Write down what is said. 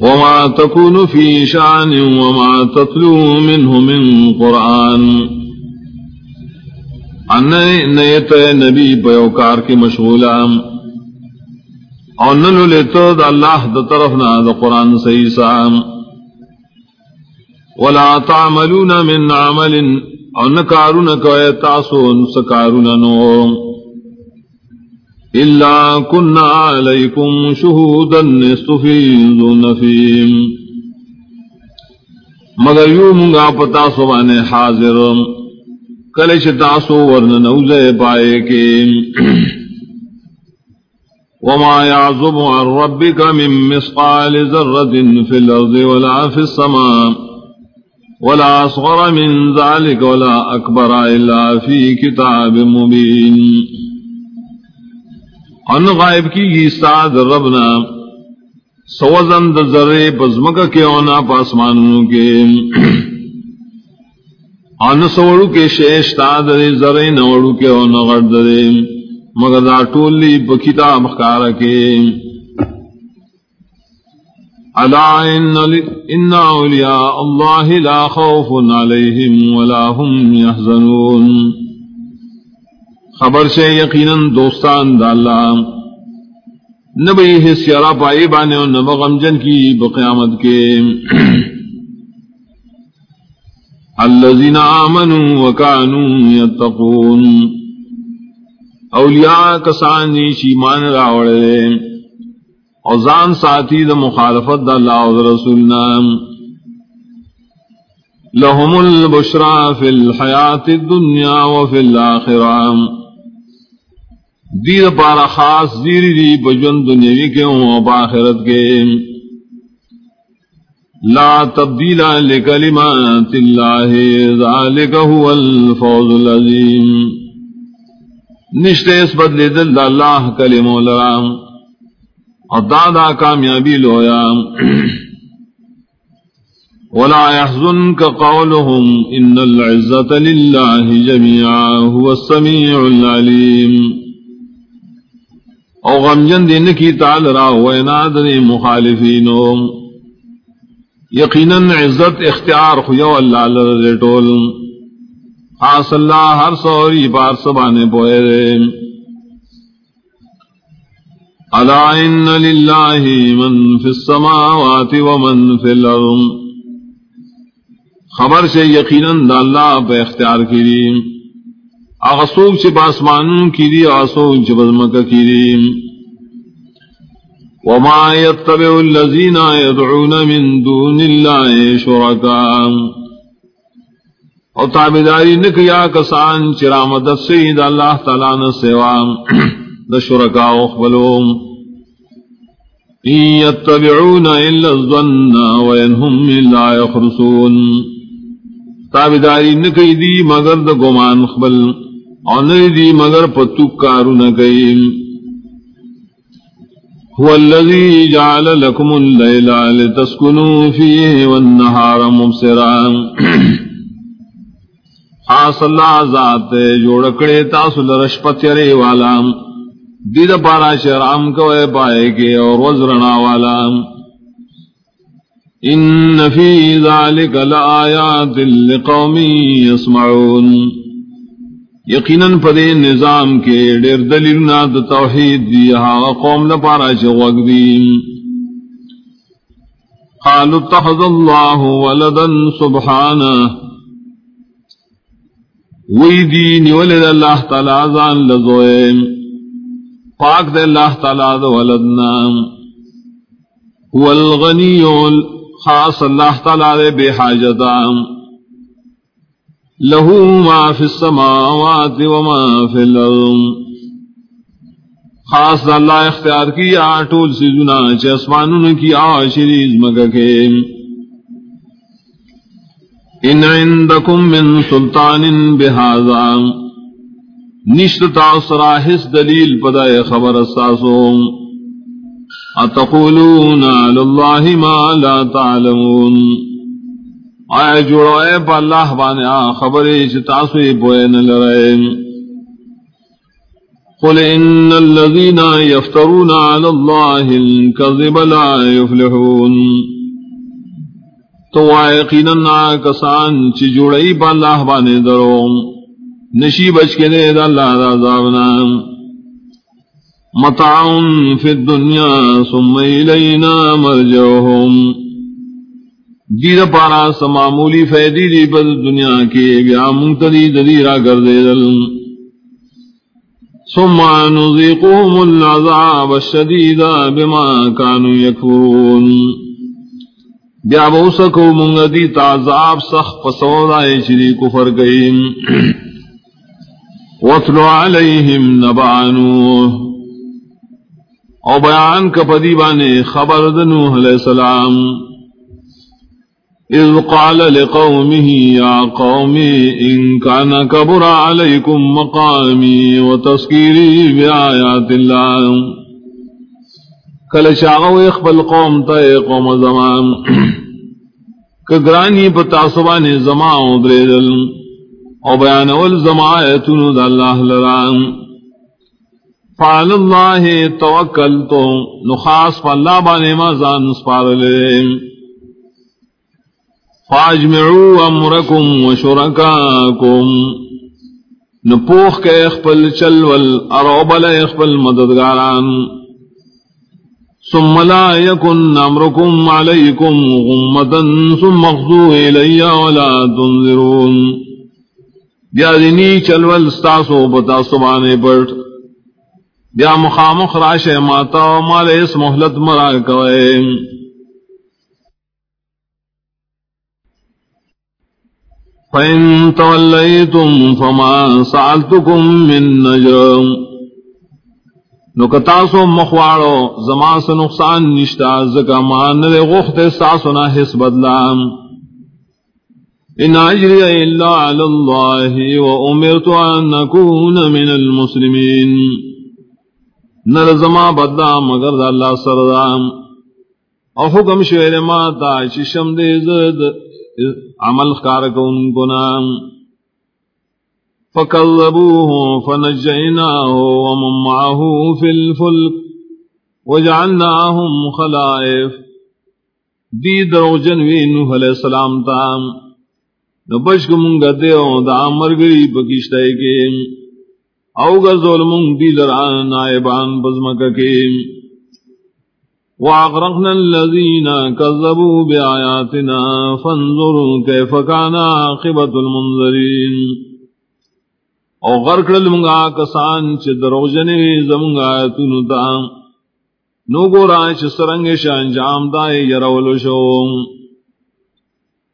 وما تكون في شان وما تتلو منه من قرآن. ان نیت نبی پیوکار کی مشغولا اور نلو لیتو دا اللہ دا طرفنا دا قرآن سیسا ولا تعملون من عمل. اور نکارون کوئے تاسو نسکارون نور إلا كنا عليكم شهودا نستفيض فيهم. مگر یو منگا پتا سوانے حاضر کلش تاسو ورن نوزے پائے کے وما يعظم عن ربك من مسقال ذرة في الأرض ولا في السماء ولا أصغر من ذلك ولا أكبر إلا في كتاب مبين. ان غائب کی گی ساد ربنا، سوزن د ذرے بزمک کے اونا پاسمانوں کے۔ ان سوڑو کے شیش تاد ذرے نوڑو کے اونا غرد دے، مگر دا ٹولی بکتا مخکار کے۔ الا ان اولیاء اللہ لا خوف علیہم ولا هم يحزنون خبر سے یقیناً دوستان دالا نبی حصہ پائی بانے اور نب غمجن کی بقیامت کے۔ الذین آمنوا وکانوا یتقون۔ اولیاء کسانی شیمان راوڑے۔ اور زان ساتھی دا مخالفت دا اللہ و رسولنا۔ لهم البشرى في الحياة الدنيا وفي الآخرة دیر پارا خاص زیر دی بجن دنیاوی کے ہوں آخرت کے۔ لا تبدیل لکلمات اللہ ذالک هو الفوز العظیم۔ نشتے اس بدلے دل دا اللہ کلمہ لرام۔ اور دادا کامیابی لویا ولا يحزنك قولهم ان العزة لله جميعا هو السميع العليم او غمجن دین کی تال را ویناد نے مخالفینو یقیناً عزت اختیار خیو اللہ لرٹول خاص اللہ ہر سوری بار سبانے پوئے رے الا ان للہ من فی السماوات ومن فی الارض. خبر سے یقیناً دا اللہ پہ اختیار کریم اغسوب سے باسمانوں کی دی آسوب سے بزمک کی دی۔ وما يتبع الذين يدعون من دون الله شركاء۔ او تابداری نکیا کسان چرا مدد سید اللہ تعالی نے سوا د شرکا اخبلوم۔ ان يتبعون الا الظن وينهم لا يخرسون تابداری نکی دی مگر د گمان خبل اور دی مگر پتو کارو نہ گئی هو الذي جعل لكم الليل لتسكنوا فيه والنهار مبصرا. خاص اللہ ذات جوڑ کڑے تاسو لرش پتیرے والا. دید پارا شرام کوئے پائے کے اور وزرنا والا. ان فی ذالک لآیات لقوم يسمعون یقیناً پدے نظام کے ڈیر دلیل ناد توحید دی ہا قوم لپارا چوک دی. قالوا اتخذ الله ولدا سبحانه وی دین ولد اللہ تعالی زان لزوئے. پاک دے اللہ تعالی دے ولدنا. هو الغنی خاص اللہ تعالی دے بے حاجتام. له ما في السماوات وما في الأرض خاص اللہ اختیار کی آٹول سی جنا چسمان کی آشریز مگا کے۔ ان عندكم من سلطان بهذا۔ نشتا صراحس دلیل پدائے خبر اساسوم اتقولون على الله ما لا تعلمون۔ آئے جوڑو اے پا اللہ بانے، آ، خبری چتاسوی بوئے نلرائے قل ان الذين يفترون على الله الكذب لا يفلحون تو یقینا کسان چ جڑئی با اللہ بانے درو۔ نشی بچ کے دے اللہ دا عذابنا متاع فی الدنیا ثم الینا مرجعهم جی دید پارا سمامولی فیدی دی بد دنیا کی بیا منتدی ددی را کردے دل. ثم نذيقهم العذاب الشديد بما كانوا يكفرون بیا بوسکو منگ دی تعذاب سخ فسودائے چری کفر گئیم. واتلو علیہم نبعنو او بیان کپدی بانے خبر دنوح علیہ السلام. إذ قال لقومه، يا قوم، إن كان كبر عليكم مقامي وتذكيري بآيات الله. کل شاغو اخبل قوم تا قوم زمان کگرانی پتا سبان زمان دریدل او بیان اول زمایتون دا اللہ لران فعل اللہ توکلتو نخاص فاللہ بانے ما زان سپار لیم فاجمعوا امرکم و شرکاکم نپوخ کے اخپل چلول اروبل اخپل مددگاران. ثم لا يكن امركم عليكم غمة ثم اخذوا الي ولا تنذرون بیا دینی چلول ستاسو بتا سبانے پٹ بیا مخامخ راش ماتا و مال اس محلت مرا کوئے. فَإِن تَوَلَّيْتُمْ فَمَا سَأَلْتُكُمْ مِن نَجْرٍ نو کتاسو مخواڑو زمان سے نقصان نشتا زکا مان دے غخت ساسونا حس بدلام ان اجری الا علی اللہ و امرت ان نکون من المسلمین نر زمان بدلا مگر دا اللہ سردام او حکم شویر ماتا چشم دے زد عمل خار کو ان کو نام فکذبوه فنجیناه ومن معه في الفلك وجعلناهم خلائف دی درو جنوی نوح علیہ السلام تام نبش کو منگا دیو دا مرگری پکشتے کے اوگا ظلمون دی لران نائبان بزمکہ کے وأغرقنا الذين كذبوا بآياتنا فانظروا كيف كان عاقبة المنذرين او غرق لمغا کسان چ دروجنے زمغا تنتا نو گورا چ سرنگ شان جام دای یرول شو